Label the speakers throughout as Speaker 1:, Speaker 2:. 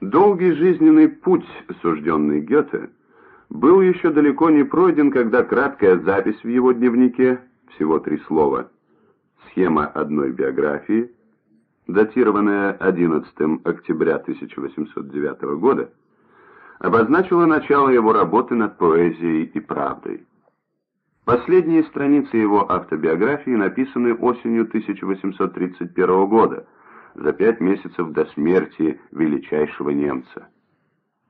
Speaker 1: Долгий жизненный путь, сужденный Гёте, был еще далеко не пройден, когда краткая запись в его дневнике, всего три слова, схема одной биографии, датированная 11 октября 1809 года, обозначила начало его работы над поэзией и правдой. Последние страницы его автобиографии написаны осенью 1831 года, за пять месяцев до смерти величайшего немца.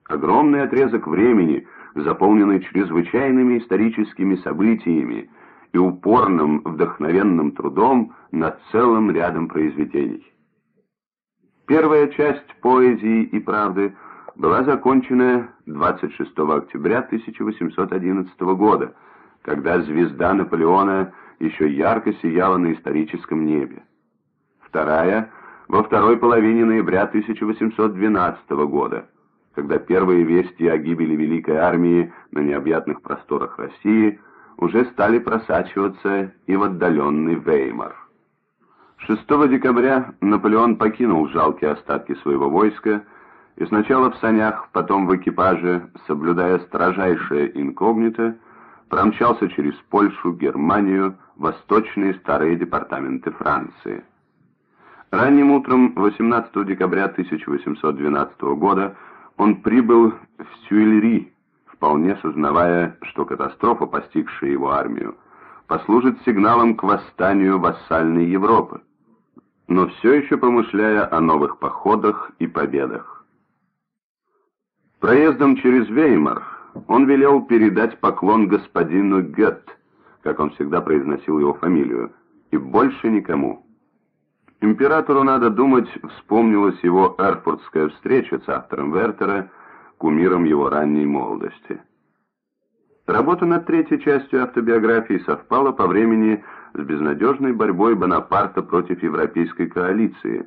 Speaker 1: Огромный отрезок времени, заполненный чрезвычайными историческими событиями и упорным вдохновенным трудом над целым рядом произведений. Первая часть поэзии и правды была закончена 26 октября 1811 года, когда звезда Наполеона еще ярко сияла на историческом небе. Вторая — во второй половине ноября 1812 года, когда первые вести о гибели Великой Армии на необъятных просторах России уже стали просачиваться и в отдаленный Веймар. 6 декабря Наполеон покинул жалкие остатки своего войска и сначала в санях, потом в экипаже, соблюдая строжайшее инкогнито, промчался через Польшу, Германию, восточные старые департаменты Франции. Ранним утром 18 декабря 1812 года он прибыл в Сюильри, вполне сознавая, что катастрофа, постигшая его армию, послужит сигналом к восстанию вассальной Европы но все еще помышляя о новых походах и победах. Проездом через Веймар он велел передать поклон господину Гетт, как он всегда произносил его фамилию, и больше никому. Императору, надо думать, вспомнилась его эрфуртская встреча с автором Вертера, кумиром его ранней молодости. Работа над третьей частью автобиографии совпала по времени с безнадежной борьбой Бонапарта против европейской коалиции,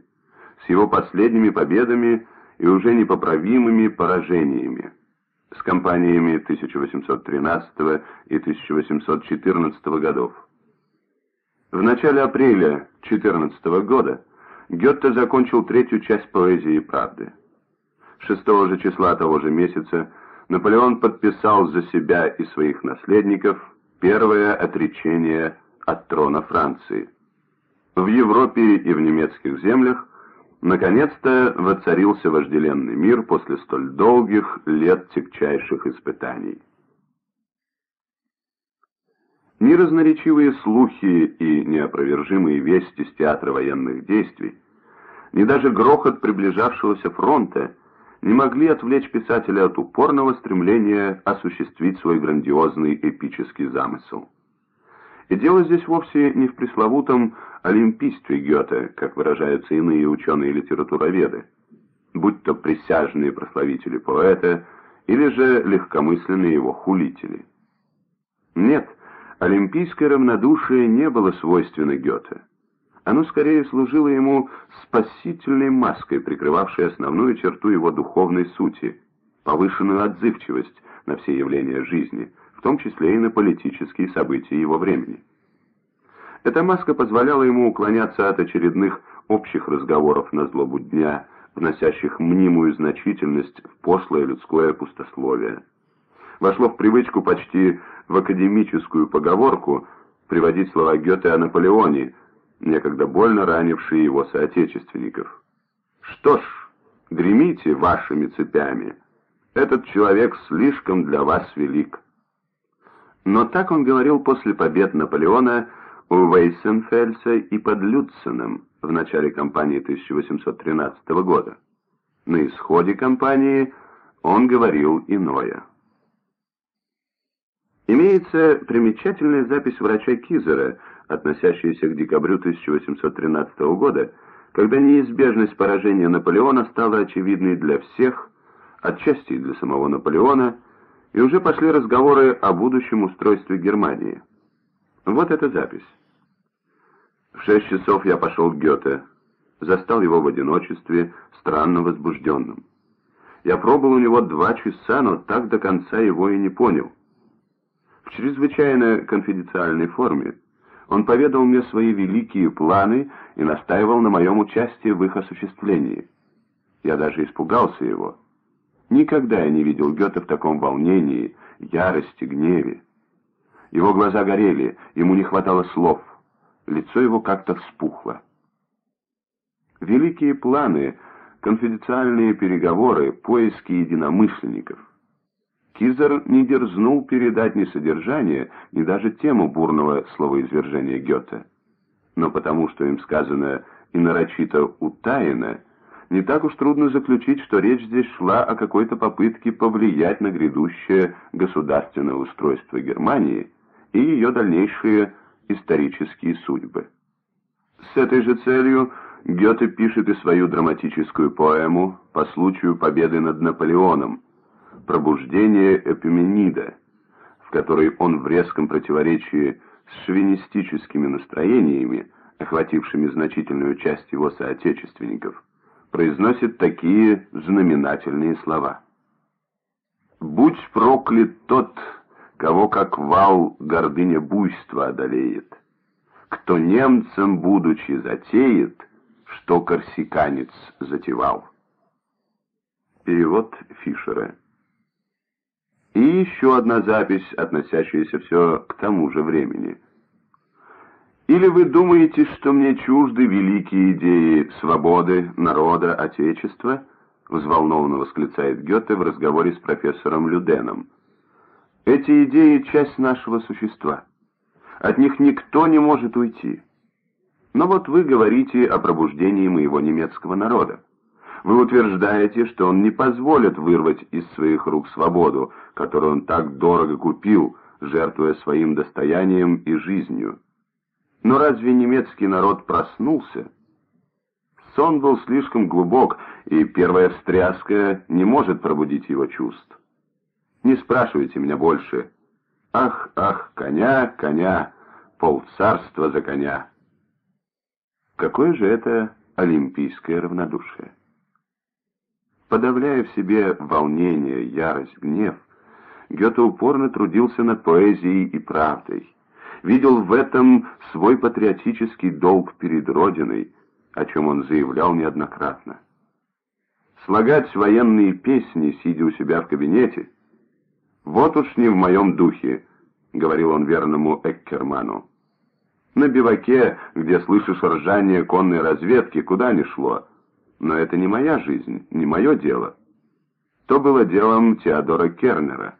Speaker 1: с его последними победами и уже непоправимыми поражениями, с кампаниями 1813 и 1814 годов. В начале апреля 14 года Гетте закончил третью часть поэзии «Правды». 6 же числа того же месяца Наполеон подписал за себя и своих наследников первое отречение от трона Франции. В Европе и в немецких землях наконец-то воцарился вожделенный мир после столь долгих лет тягчайших испытаний. Ни разноречивые слухи и неопровержимые вести с театра военных действий, ни даже грохот приближавшегося фронта не могли отвлечь писателя от упорного стремления осуществить свой грандиозный эпический замысел. И дело здесь вовсе не в пресловутом олимпийстве Гёте, как выражаются иные ученые-литературоведы, будь то присяжные прославители поэта или же легкомысленные его хулители. Нет, олимпийское равнодушие не было свойственно Гёте. Оно скорее служило ему спасительной маской, прикрывавшей основную черту его духовной сути, повышенную отзывчивость на все явления жизни – в том числе и на политические события его времени. Эта маска позволяла ему уклоняться от очередных общих разговоров на злобу дня, вносящих мнимую значительность в пошлое людское пустословие. Вошло в привычку почти в академическую поговорку приводить слова Гёте о Наполеоне, некогда больно ранившие его соотечественников. «Что ж, гремите вашими цепями. Этот человек слишком для вас велик». Но так он говорил после побед Наполеона у Вейсенфельса и под Люценом в начале кампании 1813 года. На исходе кампании он говорил иное. Имеется примечательная запись врача Кизера, относящаяся к декабрю 1813 года, когда неизбежность поражения Наполеона стала очевидной для всех, отчасти для самого Наполеона, и уже пошли разговоры о будущем устройстве Германии. Вот эта запись. В шесть часов я пошел к Гёте, застал его в одиночестве, странно возбужденным. Я пробыл у него два часа, но так до конца его и не понял. В чрезвычайно конфиденциальной форме он поведал мне свои великие планы и настаивал на моем участии в их осуществлении. Я даже испугался его. Никогда я не видел Гёте в таком волнении, ярости, гневе. Его глаза горели, ему не хватало слов. Лицо его как-то вспухло. Великие планы, конфиденциальные переговоры, поиски единомышленников. Кизер не дерзнул передать ни содержание, ни даже тему бурного словоизвержения Гёте. Но потому, что им сказано и нарочито утаено, не так уж трудно заключить, что речь здесь шла о какой-то попытке повлиять на грядущее государственное устройство Германии и ее дальнейшие исторические судьбы. С этой же целью Гёте пишет и свою драматическую поэму по случаю победы над Наполеоном «Пробуждение Эпименида», в которой он в резком противоречии с шовинистическими настроениями, охватившими значительную часть его соотечественников, произносит такие знаменательные слова. «Будь проклят тот, кого как вал гордыня буйства одолеет, кто немцем, будучи, затеет, что корсиканец затевал». Перевод Фишера. И еще одна запись, относящаяся все к тому же времени – или вы думаете, что мне чужды великие идеи свободы, народа, отечества? Взволнованно восклицает Гёте в разговоре с профессором Люденом. Эти идеи — часть нашего существа. От них никто не может уйти. Но вот вы говорите о пробуждении моего немецкого народа. Вы утверждаете, что он не позволит вырвать из своих рук свободу, которую он так дорого купил, жертвуя своим достоянием и жизнью. Но разве немецкий народ проснулся? Сон был слишком глубок, и первая встряска не может пробудить его чувств. Не спрашивайте меня больше. Ах, ах, коня, коня, полцарства за коня. Какое же это олимпийское равнодушие? Подавляя в себе волнение, ярость, гнев, Гёте упорно трудился над поэзией и правдой видел в этом свой патриотический долг перед Родиной, о чем он заявлял неоднократно. Слагать военные песни, сидя у себя в кабинете, вот уж не в моем духе, говорил он верному Эккерману. На биваке, где слышишь ржание конной разведки, куда ни шло. Но это не моя жизнь, не мое дело. То было делом Теодора Кернера.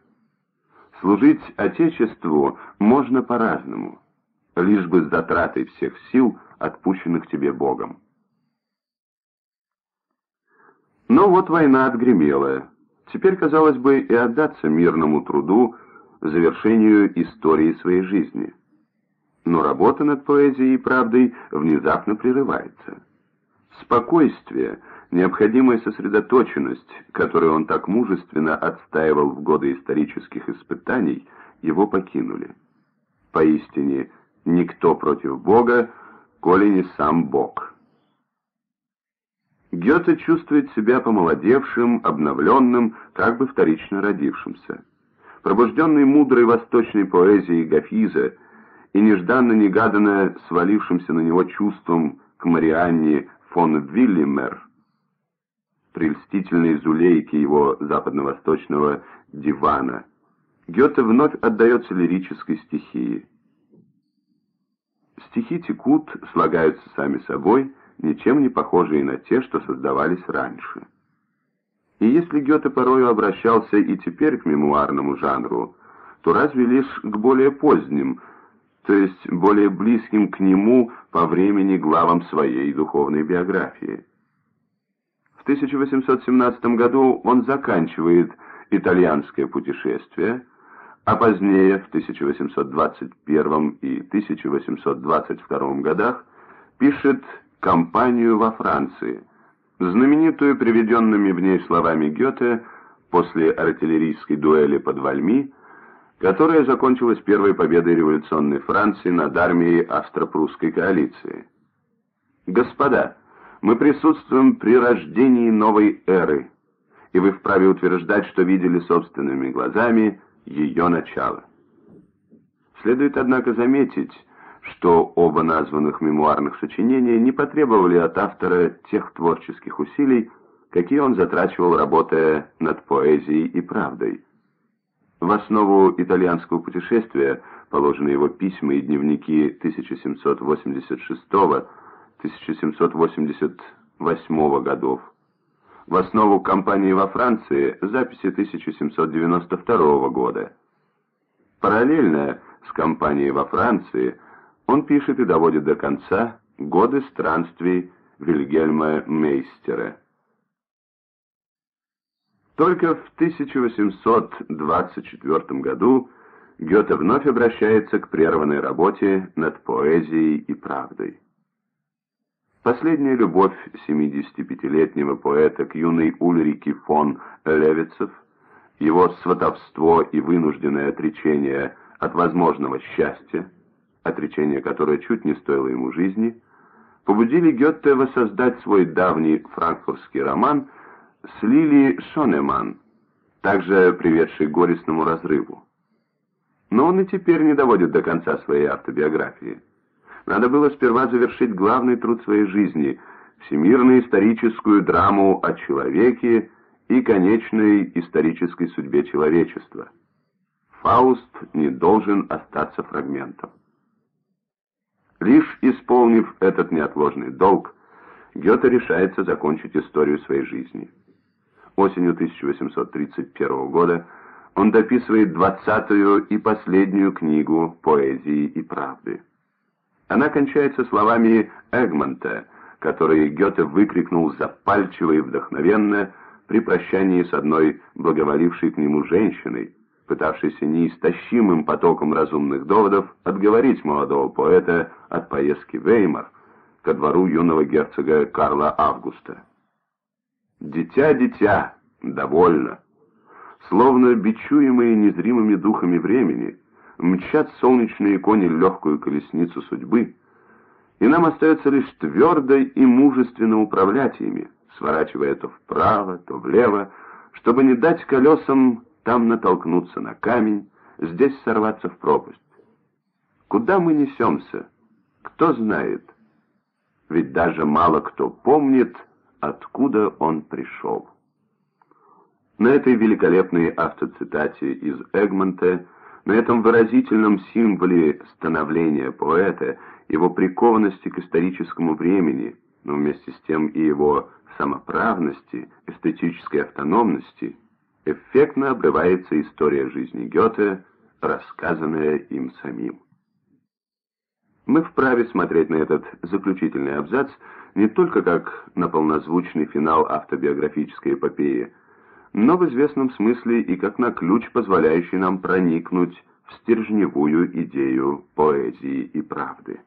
Speaker 1: Служить Отечеству можно по-разному, лишь бы с затратой всех сил, отпущенных тебе Богом. Но вот война отгремела. Теперь, казалось бы, и отдаться мирному труду, завершению истории своей жизни. Но работа над поэзией и правдой внезапно прерывается. Спокойствие — Необходимая сосредоточенность, которую он так мужественно отстаивал в годы исторических испытаний, его покинули. Поистине, никто против Бога, коли не сам Бог. Гёте чувствует себя помолодевшим, обновленным, как бы вторично родившимся. Пробужденный мудрой восточной поэзией Гафиза и нежданно-негаданно свалившимся на него чувством к Марианне фон Виллимер, прельстительной зулейки его западно-восточного дивана, Гёте вновь отдается лирической стихии. Стихи текут, слагаются сами собой, ничем не похожие на те, что создавались раньше. И если Гёте порою обращался и теперь к мемуарному жанру, то разве лишь к более поздним, то есть более близким к нему по времени главам своей духовной биографии. В 1817 году он заканчивает итальянское путешествие, а позднее, в 1821 и 1822 годах, пишет «Кампанию во Франции», знаменитую приведенными в ней словами Гёте после артиллерийской дуэли под Вальми, которая закончилась первой победой революционной Франции над армией австро-прусской коалиции. «Господа!» Мы присутствуем при рождении новой эры, и вы вправе утверждать, что видели собственными глазами ее начало. Следует, однако, заметить, что оба названных мемуарных сочинения не потребовали от автора тех творческих усилий, какие он затрачивал, работая над поэзией и правдой. В основу итальянского путешествия положены его письма и дневники 1786-1788 годов. В основу кампании во Франции записи 1792 года. Параллельно с кампанией во Франции он пишет и доводит до конца годы странствий Вильгельма Мейстера. Только в 1824 году Гёте вновь обращается к прерванной работе над поэзией и правдой. Последняя любовь 75-летнего поэта к юной Ульрике фон Левицев, его сватовство и вынужденное отречение от возможного счастья, отречение которое чуть не стоило ему жизни, побудили Гетте воссоздать свой давний франкфуртский роман с Лили Шонеман, также приведший к горестному разрыву. Но он и теперь не доводит до конца своей автобиографии. Надо было сперва завершить главный труд своей жизни – всемирную историческую драму о человеке и конечной исторической судьбе человечества. Фауст не должен остаться фрагментом. Лишь исполнив этот неотложный долг, Гёте решается закончить историю своей жизни. Осенью 1831 года он дописывает двадцатую и последнюю книгу поэзии и правды. Она кончается словами Эгмонта, которые Гёте выкрикнул запальчиво и вдохновенно при прощании с одной благоволившей к нему женщиной, пытавшийся неистощимым потоком разумных доводов отговорить молодого поэта от поездки Веймар ко двору юного герцога Карла Августа. «Дитя, дитя, довольно!» Словно бичуемые незримыми духами времени, мчат солнечные кони легкую колесницу судьбы, и нам остается лишь твердо и мужественно управлять ими, сворачивая то вправо, то влево, чтобы не дать колесам там натолкнуться на камень, здесь сорваться в пропасть. Куда мы несемся? Кто знает? Ведь даже мало кто помнит, откуда он пришел. На этой великолепной автоцитате из Эгмонта, на этом выразительном символе становления поэта, его прикованности к историческому времени, но вместе с тем и его самоправности, эстетической автономности – эффектно обрывается история жизни Гёте, рассказанная им самим. Мы вправе смотреть на этот заключительный абзац не только как на полнозвучный финал автобиографической эпопеи, но в известном смысле и как на ключ, позволяющий нам проникнуть в стержневую идею поэзии и правды.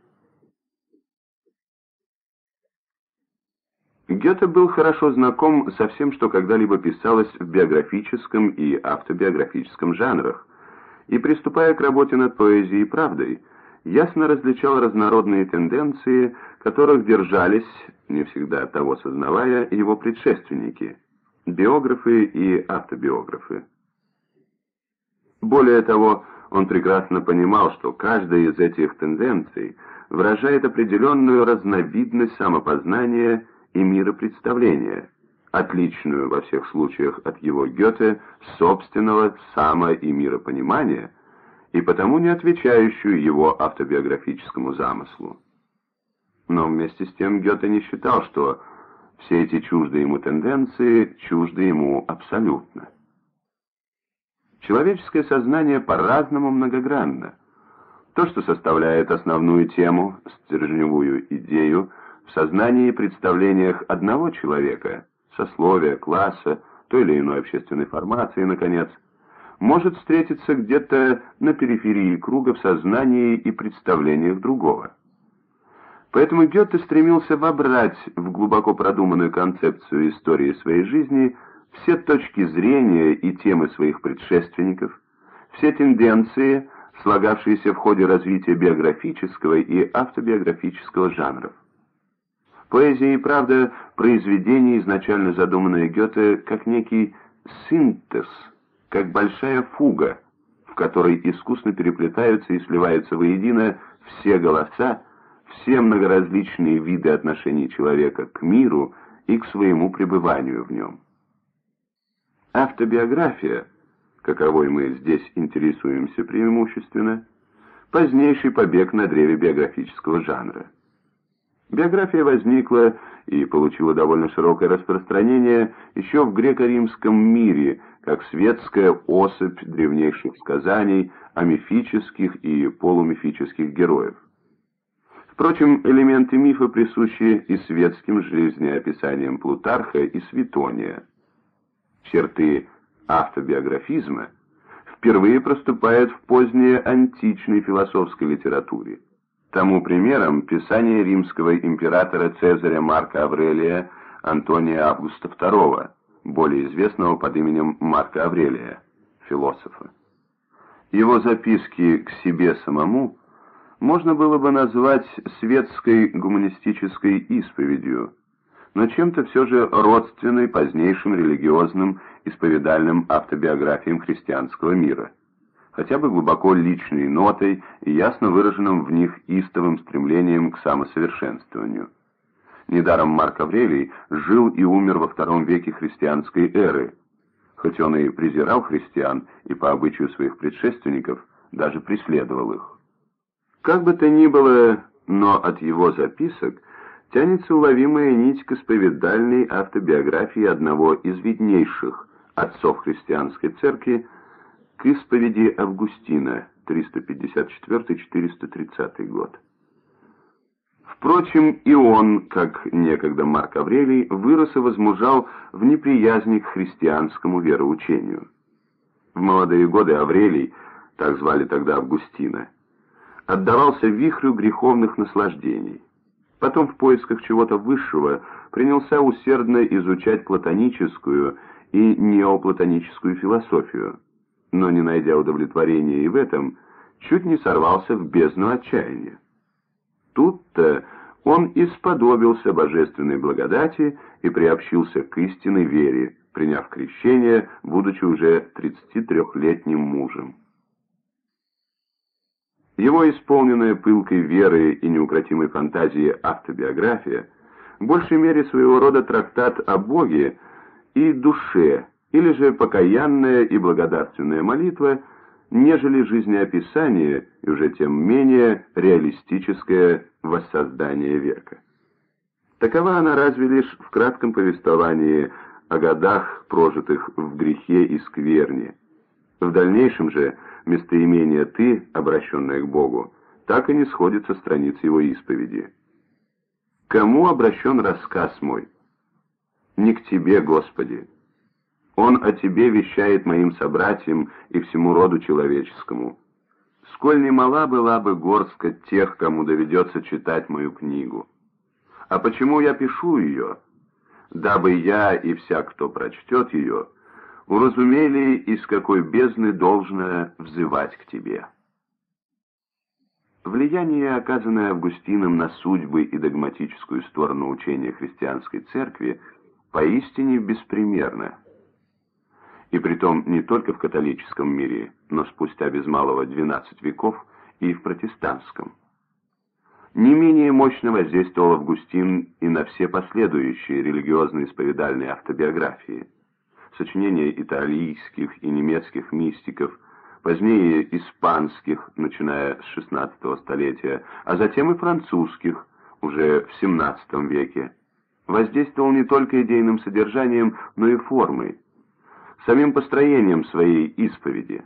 Speaker 1: Гёте был хорошо знаком со всем, что когда-либо писалось в биографическом и автобиографическом жанрах, и, приступая к работе над поэзией и правдой, ясно различал разнородные тенденции, которых держались, не всегда того сознавая, его предшественники, биографы и автобиографы. Более того, он прекрасно понимал, что каждая из этих тенденций выражает определенную разновидность самопознания и миропредставления, отличную во всех случаях от его Гёте собственного само- и миропонимания, и потому не отвечающую его автобиографическому замыслу. Но вместе с тем Гёте не считал, что все эти чуждые ему тенденции чужды ему абсолютно. Человеческое сознание по-разному многогранно. То, что составляет основную тему, стержневую идею, в сознании и представлениях одного человека, сословия, класса, той или иной общественной формации, наконец, может встретиться где-то на периферии круга в сознании и представлениях другого. Поэтому Гёте стремился вобрать в глубоко продуманную концепцию истории своей жизни все точки зрения и темы своих предшественников, все тенденции, слагавшиеся в ходе развития биографического и автобиографического жанров. Поэзия и правда произведение, изначально задуманное Гёте как некий синтез, как большая фуга, в которой искусно переплетаются и сливаются воедино все голоса, все многоразличные виды отношений человека к миру и к своему пребыванию в нем. Автобиография, каковой мы здесь интересуемся преимущественно, позднейший побег на древе биографического жанра. Биография возникла и получила довольно широкое распространение еще в греко-римском мире, как светская особь древнейших сказаний о мифических и полумифических героев. Впрочем, элементы мифа присущи и светским жизнеописаниям Плутарха и Светония. Черты автобиографизма впервые проступают в поздней античной философской литературе. Тому примером писание римского императора Цезаря Марка Аврелия Антония Августа II, более известного под именем Марка Аврелия, философа. Его записки к себе самому можно было бы назвать светской гуманистической исповедью, но чем-то все же родственной позднейшим религиозным исповедальным автобиографиям христианского мира хотя бы глубоко личной нотой и ясно выраженным в них истовым стремлением к самосовершенствованию. Недаром Марк Аврелий жил и умер во втором веке христианской эры, хоть он и презирал христиан и по обычаю своих предшественников даже преследовал их. Как бы то ни было, но от его записок тянется уловимая нить к исповедальной автобиографии одного из виднейших отцов христианской церкви к исповеди Августина, 354-430 год. Впрочем, и он, как некогда Марк Аврелий, вырос и возмужал в неприязни к христианскому вероучению. В молодые годы Аврелий, так звали тогда Августина, отдавался вихрю греховных наслаждений. Потом в поисках чего-то высшего принялся усердно изучать платоническую и неоплатоническую философию но, не найдя удовлетворения и в этом, чуть не сорвался в бездну отчаяния. Тут-то он исподобился божественной благодати и приобщился к истинной вере, приняв крещение, будучи уже 33-летним мужем. Его исполненная пылкой веры и неукротимой фантазии автобиография в большей мере своего рода трактат о Боге и душе, или же покаянная и благодарственная молитва, нежели жизнеописание и уже тем менее реалистическое воссоздание века. Такова она разве лишь в кратком повествовании о годах, прожитых в грехе и скверне. В дальнейшем же местоимение «ты», обращенное к Богу, так и не сходит со страниц его исповеди. «Кому обращен рассказ мой?» «Не к тебе, Господи, он о тебе вещает моим собратьям и всему роду человеческому. Сколь не мала была бы горстка тех, кому доведется читать мою книгу. А почему я пишу ее? Дабы я и вся, кто прочтет ее, уразумели, из какой бездны должно взывать к тебе. Влияние, оказанное Августином на судьбы и догматическую сторону учения христианской церкви, поистине беспримерно и притом не только в католическом мире, но спустя без малого 12 веков и в протестантском. Не менее мощно воздействовал Августин и на все последующие религиозные исповедальные автобиографии. Сочинения итальянских и немецких мистиков, позднее испанских, начиная с XVI столетия, а затем и французских, уже в XVII веке, воздействовал не только идейным содержанием, но и формой, самим построением своей исповеди.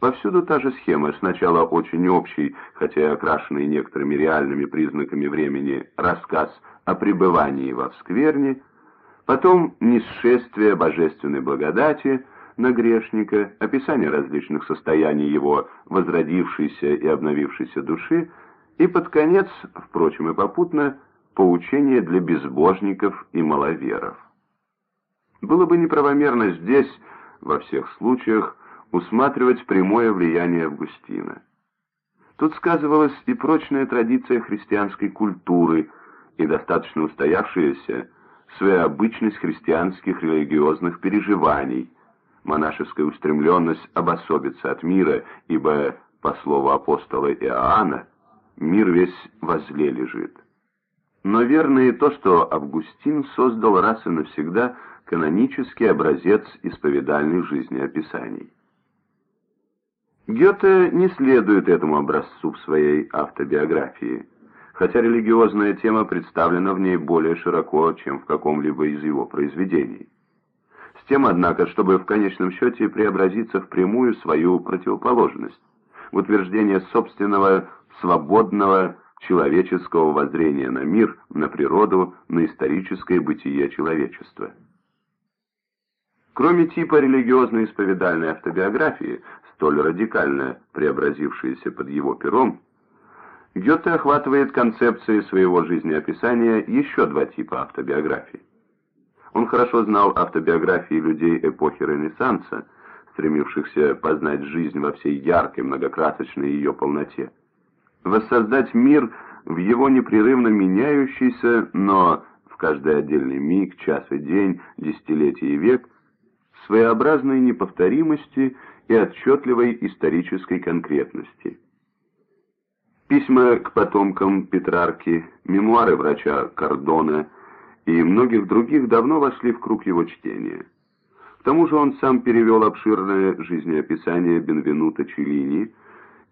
Speaker 1: Повсюду та же схема, сначала очень общий, хотя и окрашенный некоторыми реальными признаками времени, рассказ о пребывании во вскверне, потом несшествие божественной благодати на грешника, описание различных состояний его возродившейся и обновившейся души, и под конец, впрочем и попутно, поучение для безбожников и маловеров. Было бы неправомерно здесь, во всех случаях, усматривать прямое влияние Августина. Тут сказывалась и прочная традиция христианской культуры, и достаточно устоявшаяся своеобычность христианских религиозных переживаний, монашеская устремленность обособиться от мира, ибо, по слову апостола Иоанна, мир весь возле лежит. Но верно и то, что Августин создал раз и навсегда канонический образец исповедальных жизнеописаний. Гёте не следует этому образцу в своей автобиографии, хотя религиозная тема представлена в ней более широко, чем в каком-либо из его произведений. С тем, однако, чтобы в конечном счете преобразиться в прямую свою противоположность, в утверждение собственного свободного человеческого воззрения на мир, на природу, на историческое бытие человечества. Кроме типа религиозной исповедальной автобиографии, столь радикально преобразившейся под его пером, Гёте охватывает концепцией своего жизнеописания еще два типа автобиографий. Он хорошо знал автобиографии людей эпохи Ренессанса, стремившихся познать жизнь во всей яркой, многокрасочной ее полноте. Воссоздать мир в его непрерывно меняющийся, но в каждый отдельный миг, час и день, десятилетие и век – своеобразной неповторимости и отчетливой исторической конкретности. Письма к потомкам Петрарки, мемуары врача Кордона и многих других давно вошли в круг его чтения. К тому же он сам перевел обширное жизнеописание Бенвенута Челлини,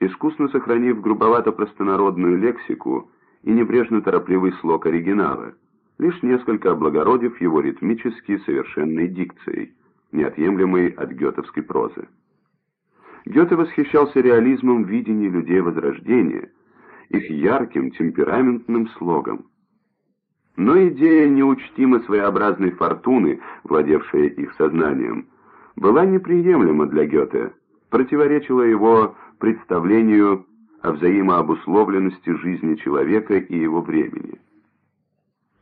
Speaker 1: искусно сохранив грубовато-простонародную лексику и небрежно-торопливый слог оригинала, лишь несколько облагородив его ритмически совершенной дикцией – неотъемлемой от гетовской прозы. Гёте восхищался реализмом видения людей Возрождения, их ярким, темпераментным слогом. Но идея неучтимо своеобразной фортуны, владевшая их сознанием, была неприемлема для Гёте, противоречила его представлению о взаимообусловленности жизни человека и его времени.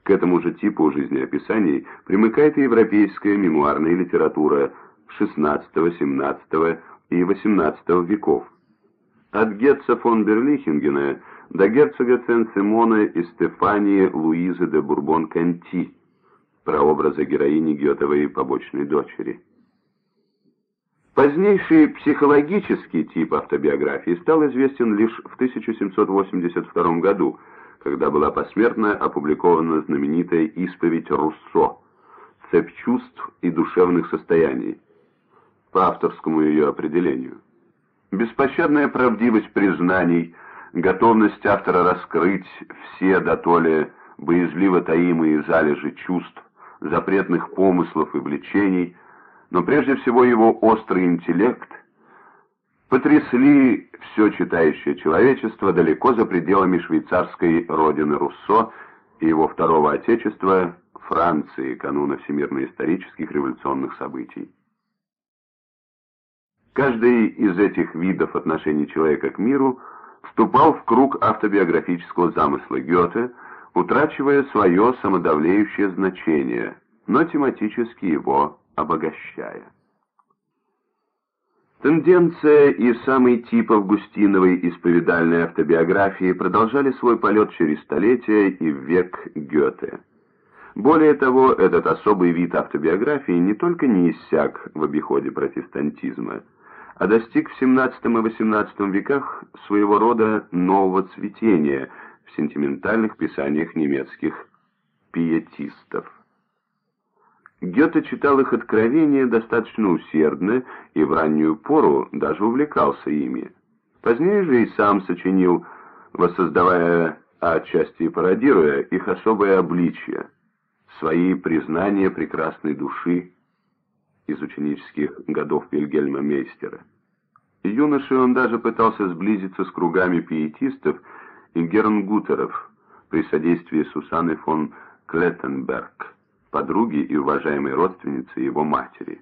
Speaker 1: К этому же типу жизнеописаний примыкает и европейская мемуарная литература XVI, XVII и XVIII веков. От Гетца фон Берлихингена до герцога Сен-Симона и Стефании Луизы де Бурбон-Канти, прообраза героини Гётевой побочной дочери. Позднейший психологический тип автобиографии стал известен лишь в 1782 году – когда была посмертно опубликована знаменитая исповедь Руссо «Цепь чувств и душевных состояний» по авторскому ее определению. Беспощадная правдивость признаний, готовность автора раскрыть все дотоле боязливо таимые залежи чувств, запретных помыслов и влечений, но прежде всего его острый интеллект – потрясли все читающее человечество далеко за пределами швейцарской родины Руссо и его второго отечества Франции кануна всемирно-исторических революционных событий. Каждый из этих видов отношений человека к миру вступал в круг автобиографического замысла Гёте, утрачивая свое самодавлеющее значение, но тематически его обогащая. Тенденция и самый тип Августиновой исповедальной автобиографии продолжали свой полет через столетия и век Гёте. Более того, этот особый вид автобиографии не только не иссяк в обиходе протестантизма, а достиг в XVII и XVIII веках своего рода нового цветения в сентиментальных писаниях немецких пиетистов. Гёте читал их откровения достаточно усердно и в раннюю пору даже увлекался ими. Позднее же и сам сочинил, воссоздавая, а отчасти пародируя, их особое обличье, свои признания прекрасной души из ученических годов Вильгельма Мейстера. Юношей он даже пытался сблизиться с кругами пиетистов и гернгутеров при содействии Сусанны фон Клеттенберг подруги и уважаемой родственницы его матери.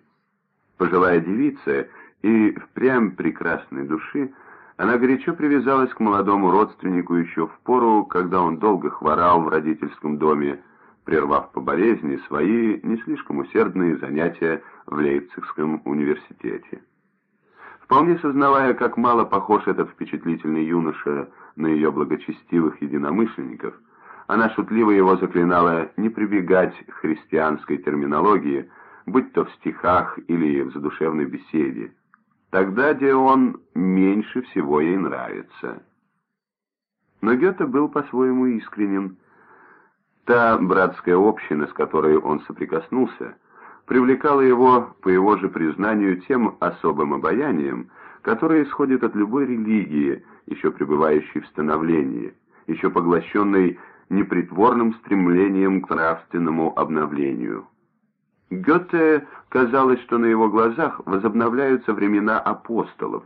Speaker 1: Пожилая девица и впрямь прекрасной души, она горячо привязалась к молодому родственнику еще в пору, когда он долго хворал в родительском доме, прервав по болезни свои не слишком усердные занятия в Лейпцигском университете. Вполне сознавая, как мало похож этот впечатлительный юноша на ее благочестивых единомышленников, она шутливо его заклинала не прибегать к христианской терминологии, будь то в стихах или в задушевной беседе. Тогда, где он меньше всего ей нравится. Но Гёте был по-своему искренен. Та братская община, с которой он соприкоснулся, привлекала его, по его же признанию, тем особым обаянием, которое исходит от любой религии, еще пребывающей в становлении, еще поглощенной непритворным стремлением к нравственному обновлению. Гёте казалось, что на его глазах возобновляются времена апостолов,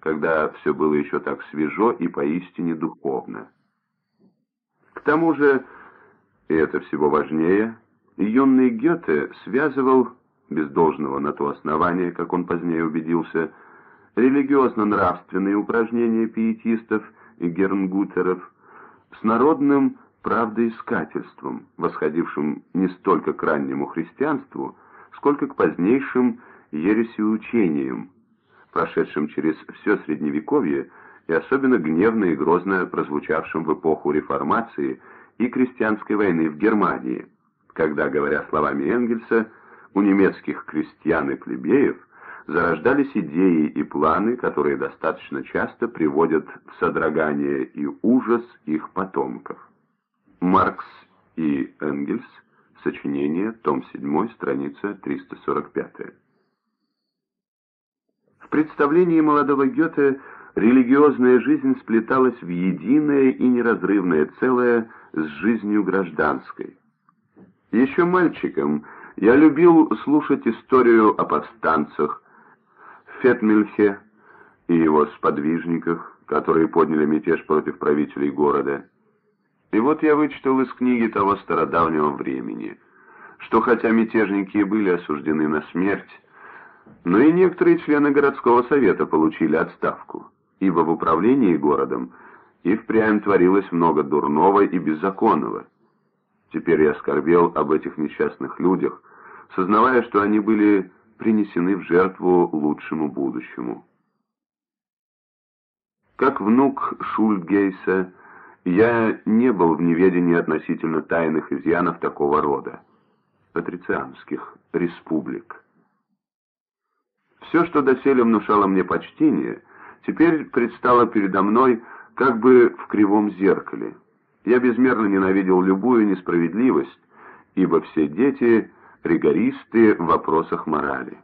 Speaker 1: когда все было еще так свежо и поистине духовно. К тому же, и это всего важнее, юный Гёте связывал, без должного на то основания, как он позднее убедился, религиозно-нравственные упражнения пиетистов и гернгутеров с народным правдоискательством, восходившим не столько к раннему христианству, сколько к позднейшим ересиучениям, прошедшим через все Средневековье и особенно гневно и грозно прозвучавшим в эпоху Реформации и крестьянской войны в Германии, когда, говоря словами Энгельса, у немецких крестьян и плебеев зарождались идеи и планы, которые достаточно часто приводят в содрогание и ужас их потомков. Маркс и Энгельс, сочинение, том 7, страница 345. В представлении молодого Гёте религиозная жизнь сплеталась в единое и неразрывное целое с жизнью гражданской. Еще мальчиком я любил слушать историю о повстанцах, Фетмельхе и его сподвижниках, которые подняли мятеж против правителей города. И вот я вычитал из книги того стародавнего времени, что хотя мятежники были осуждены на смерть, но и некоторые члены городского совета получили отставку, ибо в управлении городом и впрямь творилось много дурного и беззаконного. Теперь я скорбел об этих несчастных людях, сознавая, что они были принесены в жертву лучшему будущему. Как внук Шульгейса, я не был в неведении относительно тайных изъянов такого рода, патрицианских республик. Все, что доселе внушало мне почтение, теперь предстало передо мной как бы в кривом зеркале. Я безмерно ненавидел любую несправедливость, ибо все дети — ригористы в вопросах морали.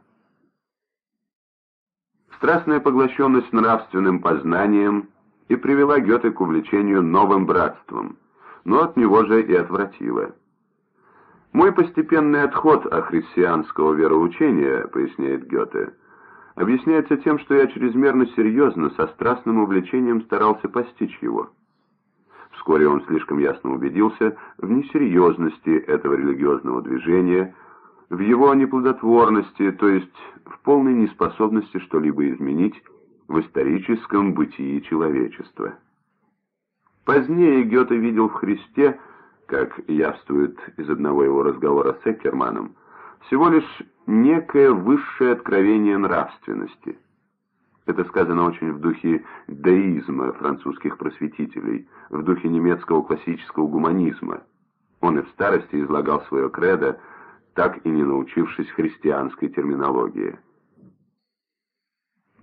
Speaker 1: Страстная поглощенность нравственным познанием и привела Гёте к увлечению новым братством, но от него же и отвратила. «Мой постепенный отход от христианского вероучения, — поясняет Гёте, — объясняется тем, что я чрезмерно серьезно, со страстным увлечением старался постичь его. Вскоре он слишком ясно убедился в несерьезности этого религиозного движения, в его неплодотворности, то есть в полной неспособности что-либо изменить в историческом бытии человечества. Позднее Гёте видел в Христе, как явствует из одного его разговора с Эккерманом, всего лишь некое высшее откровение нравственности. Это сказано очень в духе деизма французских просветителей, в духе немецкого классического гуманизма. Он и в старости излагал свое кредо, так и не научившись христианской терминологии.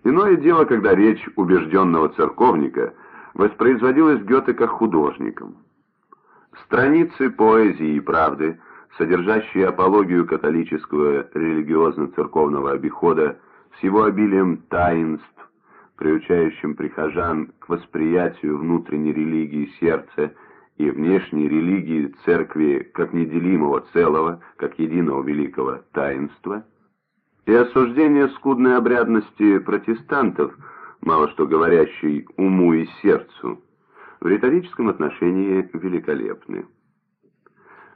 Speaker 1: Иное дело, когда речь убежденного церковника воспроизводилась Гёте как художником. Страницы поэзии и правды – содержащие апологию католического религиозно-церковного обихода с его обилием таинств, приучающим прихожан к восприятию внутренней религии сердца и внешней религии церкви как неделимого целого, как единого великого таинства, и осуждение скудной обрядности протестантов, мало что говорящей уму и сердцу, в риторическом отношении великолепны.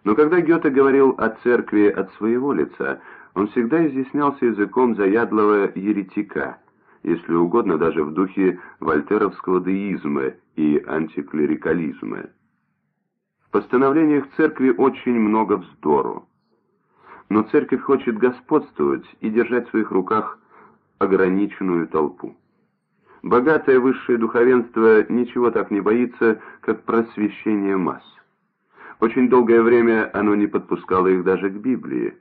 Speaker 1: Но когда Гёте говорил о церкви от своего лица, он всегда изъяснялся языком заядлого еретика, если угодно даже в духе вольтеровского деизма и антиклерикализма. В постановлениях церкви очень много вздору. Но церковь хочет господствовать и держать в своих руках ограниченную толпу. Богатое высшее духовенство ничего так не боится, как просвещение масс. Очень долгое время оно не подпускало их даже к Библии.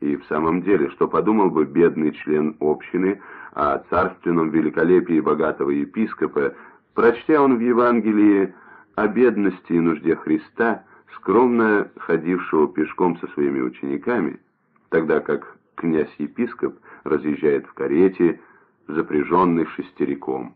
Speaker 1: И в самом деле, что подумал бы бедный член общины о царственном великолепии богатого епископа, прочтя он в Евангелии о бедности и нужде Христа, скромно ходившего пешком со своими учениками, тогда как князь-епископ разъезжает в карете, запряженный шестериком.